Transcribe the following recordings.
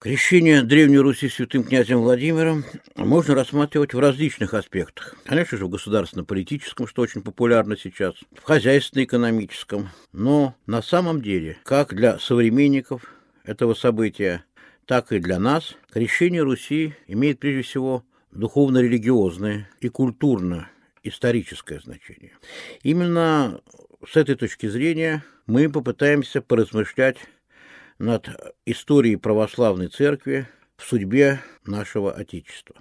Крещение Древней Руси святым князем Владимиром можно рассматривать в различных аспектах. Конечно же, в государственно-политическом, что очень популярно сейчас, в хозяйственно-экономическом. Но на самом деле, как для современников этого события, так и для нас, крещение Руси имеет прежде всего духовно-религиозное и культурно-историческое значение. Именно с этой точки зрения мы попытаемся поразмышлять над историей православной церкви в судьбе нашего Отечества.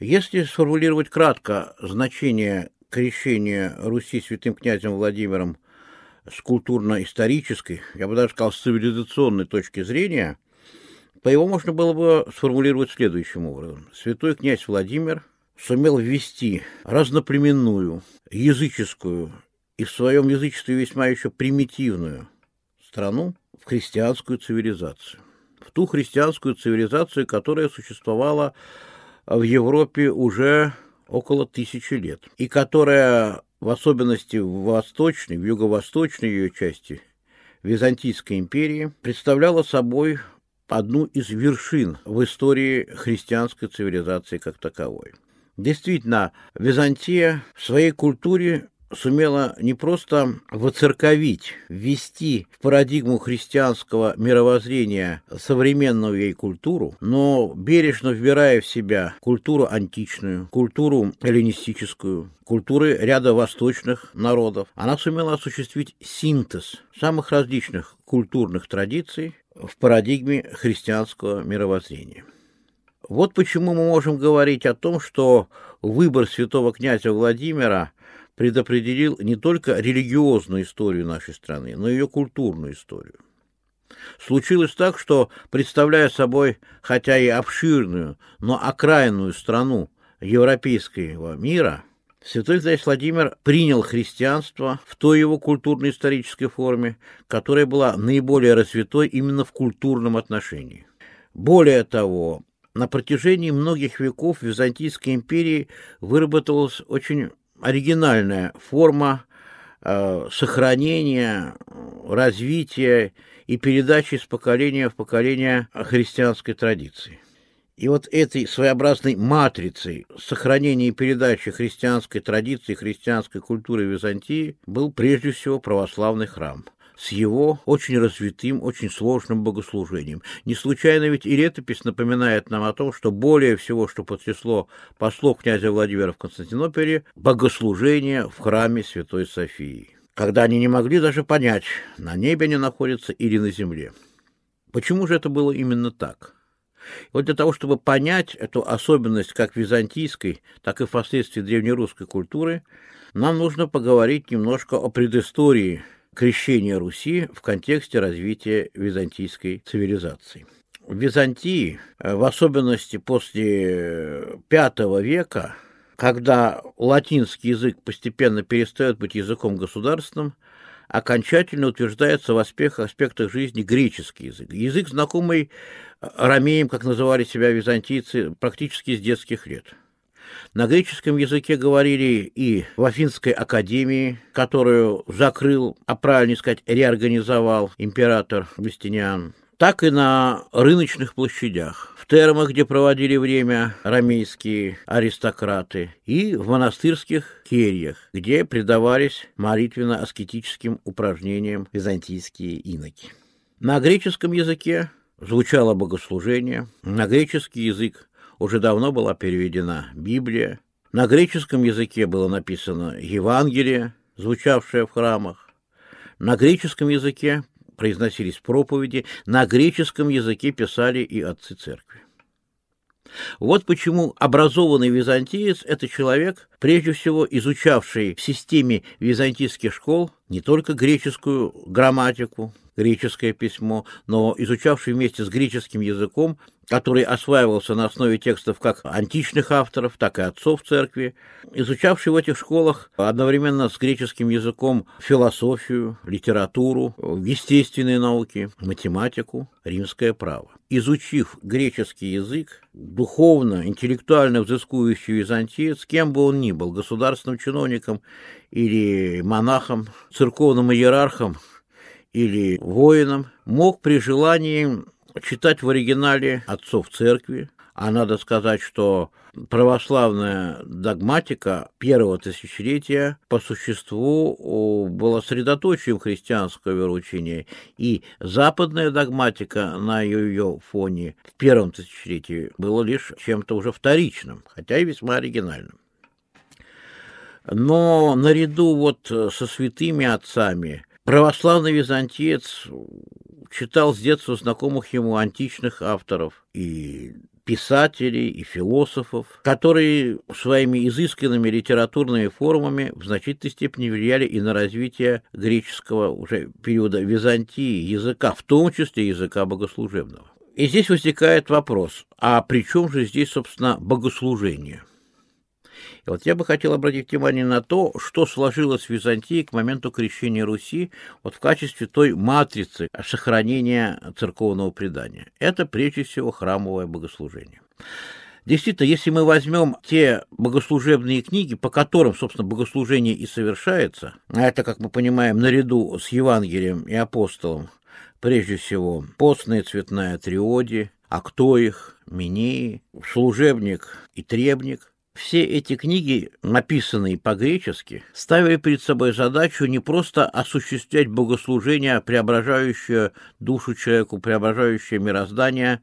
Если сформулировать кратко значение крещения Руси святым князем Владимиром с культурно-исторической, я бы даже сказал, с цивилизационной точки зрения, то его можно было бы сформулировать следующим образом. Святой князь Владимир сумел ввести разноплеменную, языческую и в своем язычестве весьма еще примитивную страну в христианскую цивилизацию. В ту христианскую цивилизацию, которая существовала в Европе уже около тысячи лет, и которая, в особенности в восточной, в юго-восточной ее части Византийской империи, представляла собой одну из вершин в истории христианской цивилизации как таковой. Действительно, Византия в своей культуре сумела не просто воцерковить, ввести в парадигму христианского мировоззрения современную ей культуру, но бережно вбирая в себя культуру античную, культуру эллинистическую, культуры ряда восточных народов, она сумела осуществить синтез самых различных культурных традиций в парадигме христианского мировоззрения. Вот почему мы можем говорить о том, что выбор святого князя Владимира предопределил не только религиозную историю нашей страны, но и ее культурную историю. Случилось так, что, представляя собой, хотя и обширную, но окраинную страну европейского мира, святой князь Владимир принял христианство в той его культурно-исторической форме, которая была наиболее развитой именно в культурном отношении. Более того, на протяжении многих веков в Византийской империи выработалась очень оригинальная форма э, сохранения, развития и передачи из поколения в поколение христианской традиции. И вот этой своеобразной матрицей сохранения и передачи христианской традиции, христианской культуры Византии был прежде всего православный храм – с его очень развитым, очень сложным богослужением. Не случайно ведь и летопись напоминает нам о том, что более всего, что потрясло послов князя Владимира в Константинополе, богослужение в храме Святой Софии, когда они не могли даже понять, на небе они находятся или на земле. Почему же это было именно так? Вот для того, чтобы понять эту особенность как византийской, так и впоследствии древнерусской культуры, нам нужно поговорить немножко о предыстории крещения Руси в контексте развития византийской цивилизации. В Византии, э, в особенности после V века, когда латинский язык постепенно перестает быть языком государственным, окончательно утверждается в аспектах, жизни греческий язык. Язык, знакомый ромеям, как называли себя византийцы, практически с детских лет – на греческом языке говорили и в Афинской академии, которую закрыл, а правильно сказать, реорганизовал император Юстиниан, так и на рыночных площадях, в термах, где проводили время ромейские аристократы, и в монастырских кельях, где предавались молитвенно-аскетическим упражнениям византийские иноки. На греческом языке звучало богослужение, на греческий язык уже давно была переведена Библия. На греческом языке было написано Евангелие, звучавшее в храмах. На греческом языке произносились проповеди, на греческом языке писали и отцы церкви. Вот почему образованный византиец – это человек, прежде всего изучавший в системе византийских школ не только греческую грамматику, греческое письмо, но изучавший вместе с греческим языком, который осваивался на основе текстов как античных авторов, так и отцов церкви, изучавший в этих школах одновременно с греческим языком философию, литературу, естественные науки, математику, римское право. Изучив греческий язык, духовно, интеллектуально взыскующий византиец, кем бы он ни был, государственным чиновником или монахом, церковным иерархом, или воином, мог при желании читать в оригинале отцов церкви, а надо сказать, что православная догматика первого тысячелетия по существу была средоточием христианского вероучения, и западная догматика на ее фоне в первом тысячелетии была лишь чем-то уже вторичным, хотя и весьма оригинальным. Но наряду вот со святыми отцами православный византиец читал с детства знакомых ему античных авторов и писателей и философов, которые своими изысканными литературными формами в значительной степени влияли и на развитие греческого уже периода Византии языка, в том числе языка богослужебного. И здесь возникает вопрос, а при чем же здесь, собственно, богослужение? И вот я бы хотел обратить внимание на то, что сложилось в Византии к моменту крещения Руси вот в качестве той матрицы сохранения церковного предания. Это прежде всего храмовое богослужение. Действительно, если мы возьмем те богослужебные книги, по которым, собственно, богослужение и совершается, а это, как мы понимаем, наряду с Евангелием и апостолом, прежде всего, постная цветная триоди, а кто их, Минеи, служебник и требник, все эти книги, написанные по-гречески, ставили перед собой задачу не просто осуществлять богослужение, преображающее душу человеку, преображающее мироздание,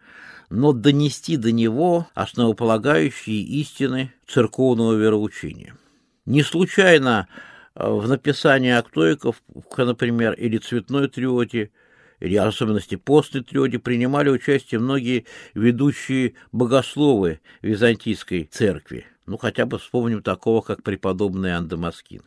но донести до него основополагающие истины церковного вероучения. Не случайно э, в написании актоиков, например, или цветной триоде, или особенности постной триоде принимали участие многие ведущие богословы Византийской церкви. Ну, хотя бы вспомним такого, как преподобный Андамаскин.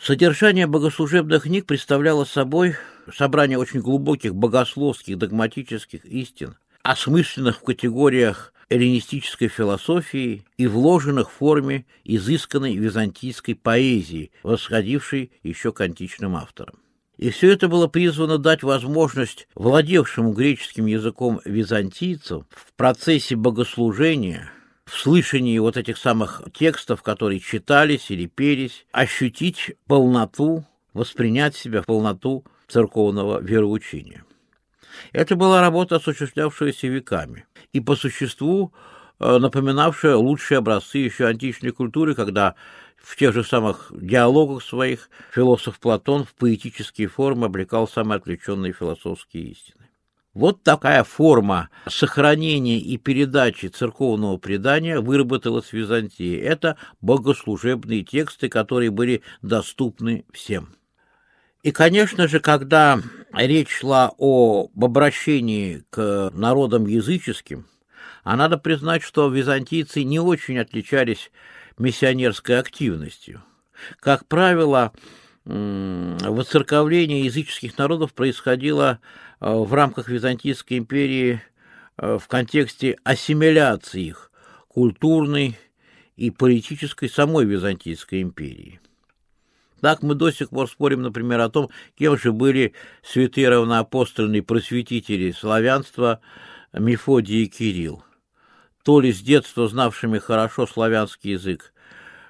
Содержание богослужебных книг представляло собой собрание очень глубоких богословских догматических истин, осмысленных в категориях эллинистической философии и вложенных в форме изысканной византийской поэзии, восходившей еще к античным авторам. И все это было призвано дать возможность владевшему греческим языком византийцам в процессе богослужения – в слышании вот этих самых текстов, которые читались или пелись, ощутить полноту, воспринять себя в полноту церковного вероучения. Это была работа, осуществлявшаяся веками, и по существу э, напоминавшая лучшие образцы еще античной культуры, когда в тех же самых диалогах своих философ Платон в поэтические формы облекал самые отвлеченные философские истины. Вот такая форма сохранения и передачи церковного предания выработалась в Византии. Это богослужебные тексты, которые были доступны всем. И, конечно же, когда речь шла об обращении к народам языческим, а надо признать, что византийцы не очень отличались миссионерской активностью. Как правило, воцерковление языческих народов происходило в рамках Византийской империи э, в контексте ассимиляции их культурной и политической самой Византийской империи. Так мы до сих пор спорим, например, о том, кем же были святые равноапостольные просветители славянства Мефодий и Кирилл. То ли с детства знавшими хорошо славянский язык,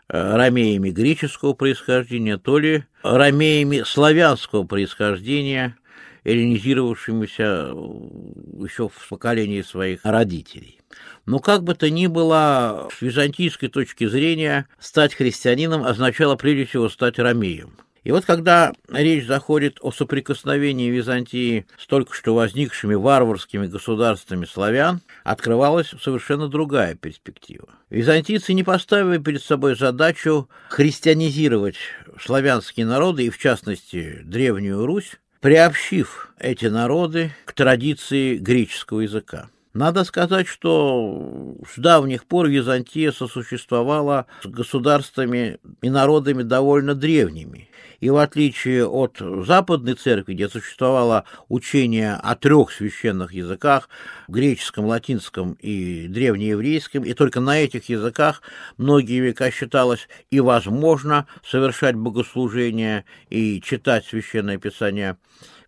э, ромеями греческого происхождения, то ли ромеями славянского происхождения, эллинизировавшимися э, еще в поколении своих родителей. Но как бы то ни было, с византийской точки зрения, стать христианином означало прежде всего стать ромеем. И вот когда речь заходит о соприкосновении Византии с только что возникшими варварскими государствами славян, открывалась совершенно другая перспектива. Византийцы не поставили перед собой задачу христианизировать славянские народы, и в частности Древнюю Русь, приобщив эти народы к традиции греческого языка. Надо сказать, что с давних пор Византия сосуществовала с государствами и народами довольно древними. И в отличие от Западной Церкви, где существовало учение о трех священных языках, греческом, латинском и древнееврейском, и только на этих языках многие века считалось и возможно совершать богослужение и читать священное писание,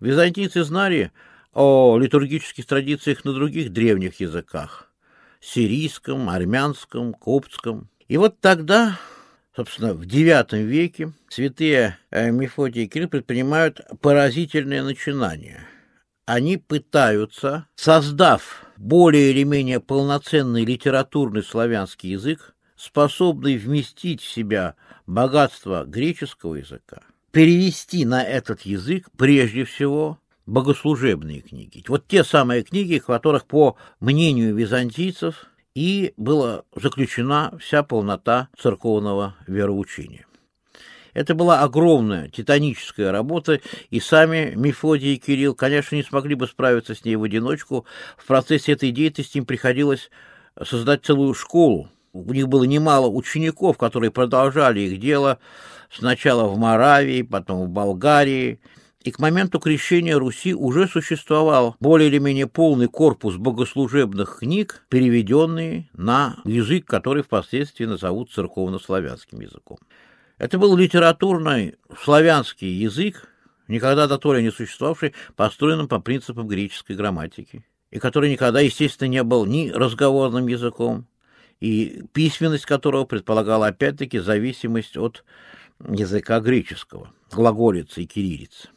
византийцы знали о литургических традициях на других древних языках – сирийском, армянском, коптском. И вот тогда собственно, в IX веке святые э, Мефодий и Кирилл предпринимают поразительное начинание. они пытаются, создав более или менее полноценный литературный славянский язык, способный вместить в себя богатство греческого языка, перевести на этот язык прежде всего богослужебные книги. Вот те самые книги, в которых, по мнению византийцев, и была заключена вся полнота церковного вероучения. Это была огромная титаническая работа, и сами Мефодий и Кирилл, конечно, не смогли бы справиться с ней в одиночку. В процессе этой деятельности им приходилось создать целую школу. У них было немало учеников, которые продолжали их дело сначала в Моравии, потом в Болгарии. И к моменту крещения Руси уже существовал более или менее полный корпус богослужебных книг, переведенные на язык, который впоследствии назовут церковно-славянским языком. Это был литературный славянский язык, никогда до то ли не существовавший, построенным по принципам греческой грамматики, и который никогда, естественно, не был ни разговорным языком, и письменность которого предполагала опять-таки зависимость от языка греческого, глаголицы и кириллицы.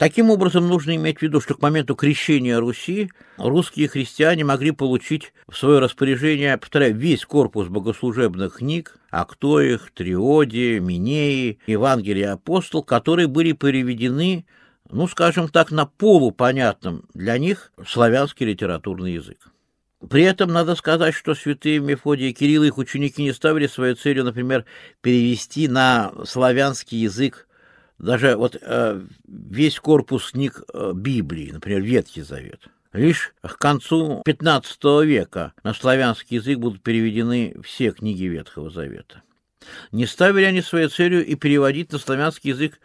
Таким образом, нужно иметь в виду, что к моменту крещения Руси русские христиане могли получить в свое распоряжение, повторяю, весь корпус богослужебных книг, Актоих, Триоди, Минеи, Евангелие апостол, которые были переведены, ну, скажем так, на полупонятном для них славянский литературный язык. При этом надо сказать, что святые Мефодий и Кирилл, их ученики не ставили своей целью, например, перевести на славянский язык даже вот э, весь корпус книг э, Библии, например, Ветхий Завет. Лишь к концу XV века на славянский язык будут переведены все книги Ветхого Завета. Не ставили они своей целью и переводить на славянский язык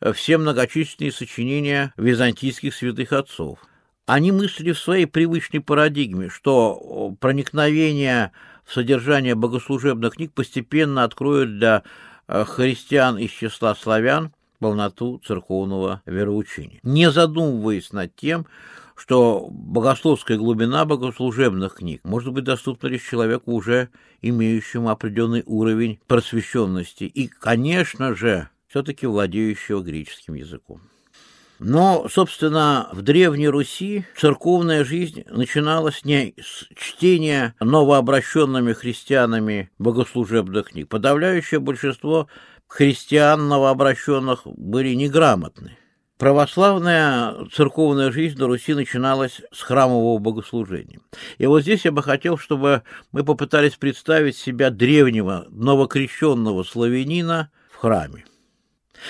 э, все многочисленные сочинения византийских святых отцов. Они мыслили в своей привычной парадигме, что проникновение в содержание богослужебных книг постепенно откроет для э, христиан из числа славян полноту церковного вероучения, не задумываясь над тем, что богословская глубина богослужебных книг может быть доступна лишь человеку, уже имеющему определенный уровень просвещенности и, конечно же, все-таки владеющего греческим языком. Но, собственно, в Древней Руси церковная жизнь начиналась не с чтения новообращенными христианами богослужебных книг. Подавляющее большинство христиан новообращенных были неграмотны. Православная церковная жизнь на Руси начиналась с храмового богослужения. И вот здесь я бы хотел, чтобы мы попытались представить себя древнего новокрещенного славянина в храме.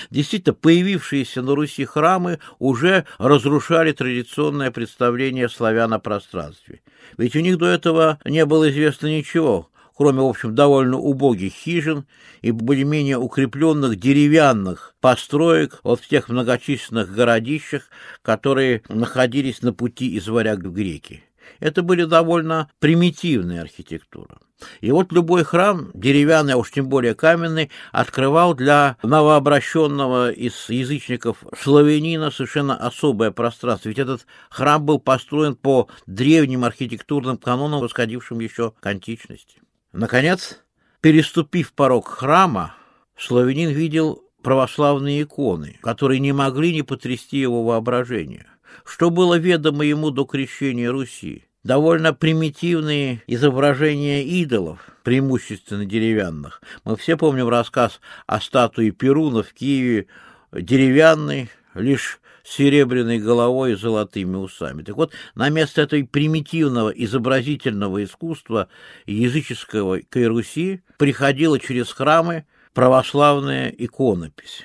Действительно, появившиеся на Руси храмы уже разрушали традиционное представление славян о пространстве. Ведь у них до этого не было известно ничего, кроме, в общем, довольно убогих хижин и более-менее укрепленных деревянных построек вот в тех многочисленных городищах, которые находились на пути из варяг в греки. Это были довольно примитивные архитектуры. И вот любой храм, деревянный, а уж тем более каменный, открывал для новообращенного из язычников славянина совершенно особое пространство. Ведь этот храм был построен по древним архитектурным канонам, восходившим еще к античности. Наконец, переступив порог храма, славянин видел православные иконы, которые не могли не потрясти его воображение. Что было ведомо ему до крещения Руси? Довольно примитивные изображения идолов, преимущественно деревянных. Мы все помним рассказ о статуе Перуна в Киеве, деревянный, лишь серебряной головой и золотыми усами. Так вот, на место этой примитивного изобразительного искусства языческого Руси приходила через храмы православная иконопись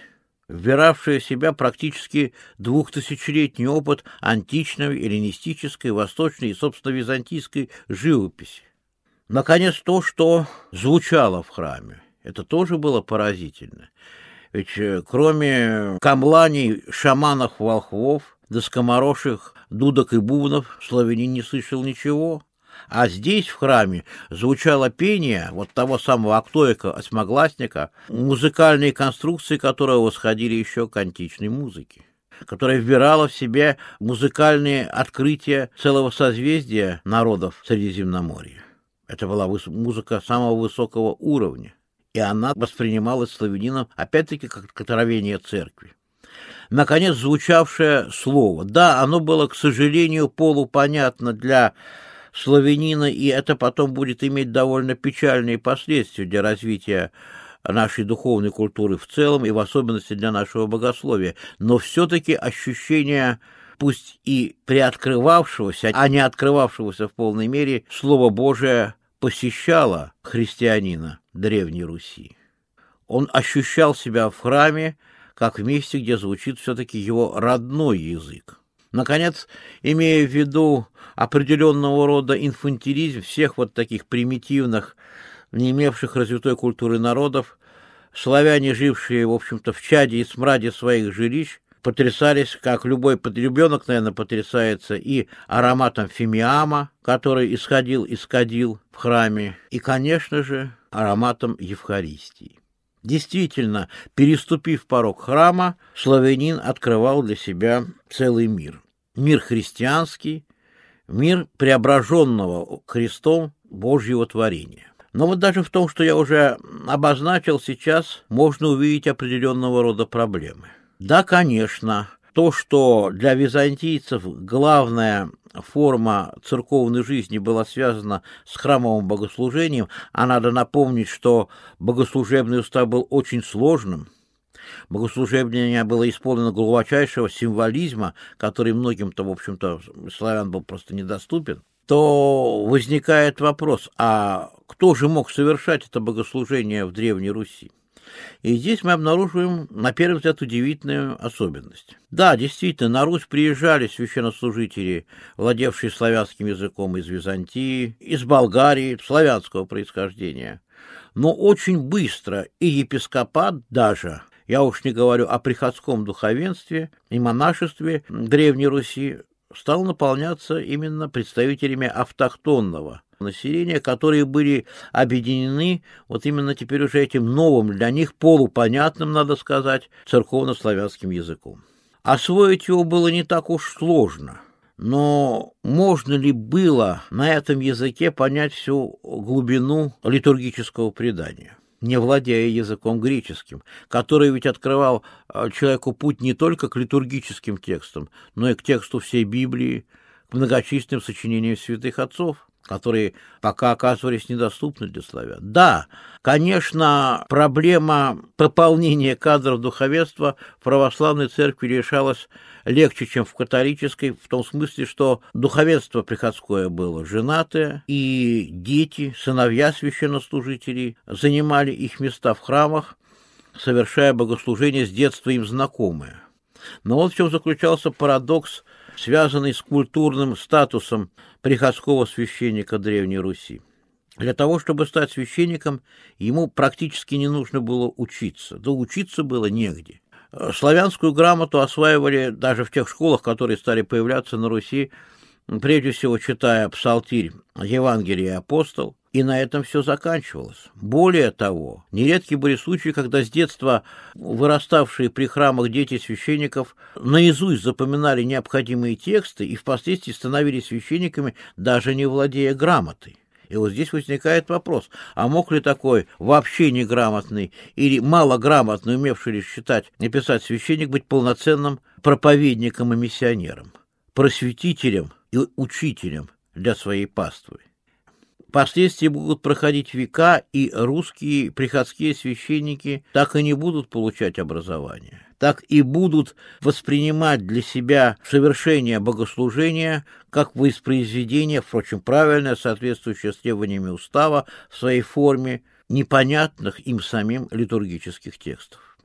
вбиравшая в себя практически двухтысячелетний опыт античной, эллинистической, восточной и, собственно, византийской живописи. Наконец, то, что звучало в храме, это тоже было поразительно. Ведь э, кроме камланий, шаманов, волхвов, да скомороших, дудок и бубнов, славянин не слышал ничего. А здесь, в храме, звучало пение вот того самого Актоика, осьмогласника, музыкальные конструкции которого восходили еще к античной музыке которая вбирала в себя музыкальные открытия целого созвездия народов Средиземноморья. Это была музыка самого высокого уровня и она воспринималась славянином опять-таки как откровение церкви. наконец, звучавшее слово. Да, оно было, к сожалению, полупонятно для славянина, и это потом будет иметь довольно печальные последствия для развития нашей духовной культуры в целом и в особенности для нашего богословия. Но все-таки ощущение пусть и приоткрывавшегося, а не открывавшегося в полной мере, Слово Божие посещало христианина Древней Руси. Он ощущал себя в храме, как в месте, где звучит все-таки его родной язык. Наконец, имея в виду определенного рода инфантилизм всех вот таких примитивных, не имевших развитой культуры народов, славяне, жившие, в общем-то, в чаде и смраде своих жилищ, потрясались, как любой ребенок, наверное, потрясается, и ароматом фимиама, который исходил, исходил в храме, и, конечно же, ароматом Евхаристии. Действительно, переступив порог храма, славянин открывал для себя целый мир. Мир христианский, мир преображенного Христом Божьего творения. Но вот даже в том, что я уже обозначил сейчас, можно увидеть определенного рода проблемы. Да, конечно, то, что для византийцев главная форма церковной жизни была связана с храмовым богослужением, а надо напомнить, что богослужебный устав был очень сложным, богослужение было исполнено глубочайшего символизма, который многим-то, в общем-то, славян был просто недоступен, то возникает вопрос, а кто же мог совершать это богослужение в Древней Руси? И здесь мы обнаруживаем, на первый взгляд, удивительную особенность. Да, действительно, на Русь приезжали священнослужители, владевшие славянским языком из Византии, из Болгарии, славянского происхождения. Но очень быстро и епископат даже, я уж не говорю о приходском духовенстве и монашестве Древней Руси, стал наполняться именно представителями автохтонного населения, которые были объединены вот именно теперь уже этим новым для них полупонятным, надо сказать, церковно-славянским языком. Освоить его было не так уж сложно, но можно ли было на этом языке понять всю глубину литургического предания? не владея языком греческим, который ведь открывал а, человеку путь не только к литургическим текстам, но и к тексту всей Библии, к многочисленным сочинениям святых отцов которые пока оказывались недоступны для славян. Да, конечно, проблема пополнения кадров духовенства в православной церкви решалась легче, чем в католической, в том смысле, что духовенство приходское было женатое, и дети, сыновья священнослужителей занимали их места в храмах, совершая богослужение с детства им знакомые. Но вот в чем заключался парадокс, связанный с культурным статусом приходского священника Древней Руси. Для того, чтобы стать священником, ему практически не нужно было учиться. Да учиться было негде. Славянскую грамоту осваивали даже в тех школах, которые стали появляться на Руси, прежде всего читая псалтирь Евангелие и апостол, и на этом все заканчивалось. Более того, нередки были случаи, когда с детства выраставшие при храмах дети священников наизусть запоминали необходимые тексты и впоследствии становились священниками, даже не владея грамотой. И вот здесь возникает вопрос, а мог ли такой вообще неграмотный или малограмотный, умевший лишь читать и писать священник, быть полноценным проповедником и миссионером, просветителем и учителем для своей паствы? Впоследствии будут проходить века, и русские приходские священники так и не будут получать образование, так и будут воспринимать для себя совершение богослужения как воспроизведение, впрочем, правильное, соответствующее требованиями устава в своей форме, непонятных им самим литургических текстов.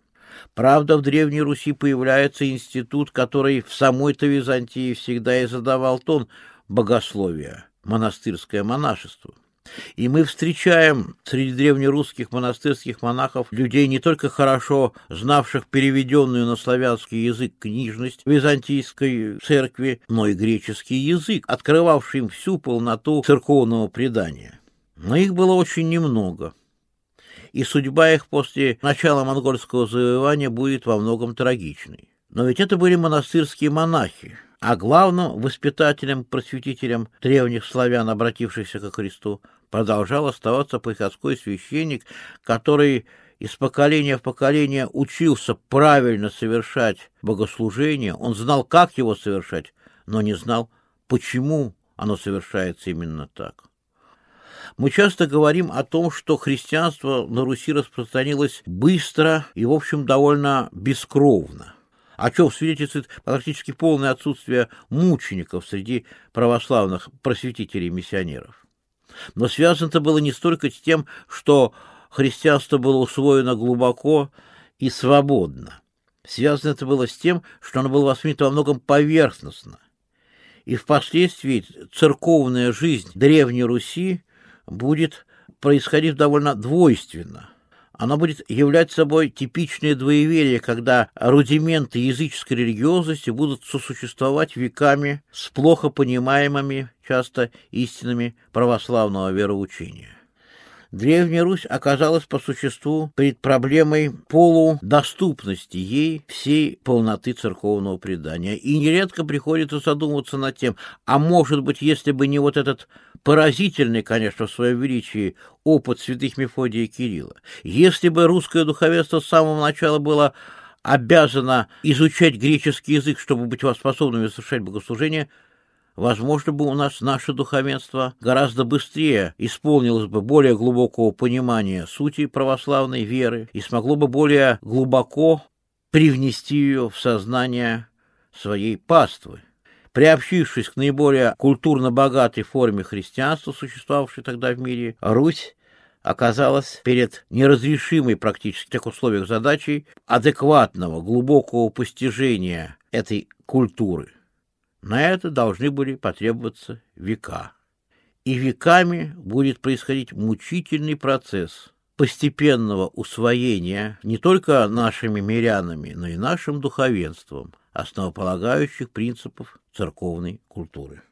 Правда, в Древней Руси появляется институт, который в самой-то Византии всегда и задавал тон богословия – монастырское монашество. И мы встречаем среди древнерусских монастырских монахов людей не только хорошо знавших переведенную на славянский язык книжность византийской церкви, но и греческий язык, открывавший им всю полноту церковного предания. Но их было очень немного. И судьба их после начала монгольского завоевания будет во многом трагичной. Но ведь это были монастырские монахи, а главным воспитателем, просветителем древних славян, обратившихся ко Христу, продолжал оставаться приходской священник, который из поколения в поколение учился правильно совершать богослужение, он знал, как его совершать, но не знал, почему оно совершается именно так. Мы часто говорим о том, что христианство на Руси распространилось быстро и, в общем, довольно бескровно о чем свидетельствует практически полное отсутствие мучеников среди православных просветителей-миссионеров. Но связано это было не столько с тем, что христианство было усвоено глубоко и свободно. Связано это было с тем, что оно было воспринято во многом поверхностно. И впоследствии церковная жизнь Древней Руси будет происходить довольно двойственно – оно будет являть собой типичное двоеверие, когда рудименты языческой религиозности будут сосуществовать веками с плохо понимаемыми часто истинами православного вероучения. Древняя Русь оказалась по существу перед проблемой полудоступности ей всей полноты церковного предания. И нередко приходится задумываться над тем, а может быть, если бы не вот этот поразительный, конечно, в своем величии опыт святых Мефодия и Кирилла, если бы русское духовенство с самого начала было обязано изучать греческий язык, чтобы быть способными совершать богослужение – возможно бы у нас наше духовенство гораздо быстрее исполнилось бы более глубокого понимания сути православной веры и смогло бы более глубоко привнести ее в сознание своей паствы. Приобщившись к наиболее культурно богатой форме христианства, существовавшей тогда в мире, Русь оказалась перед неразрешимой практически в тех условиях задачей адекватного, глубокого постижения этой культуры – на это должны были потребоваться века. И веками будет происходить мучительный процесс постепенного усвоения не только нашими мирянами, но и нашим духовенством основополагающих принципов церковной культуры.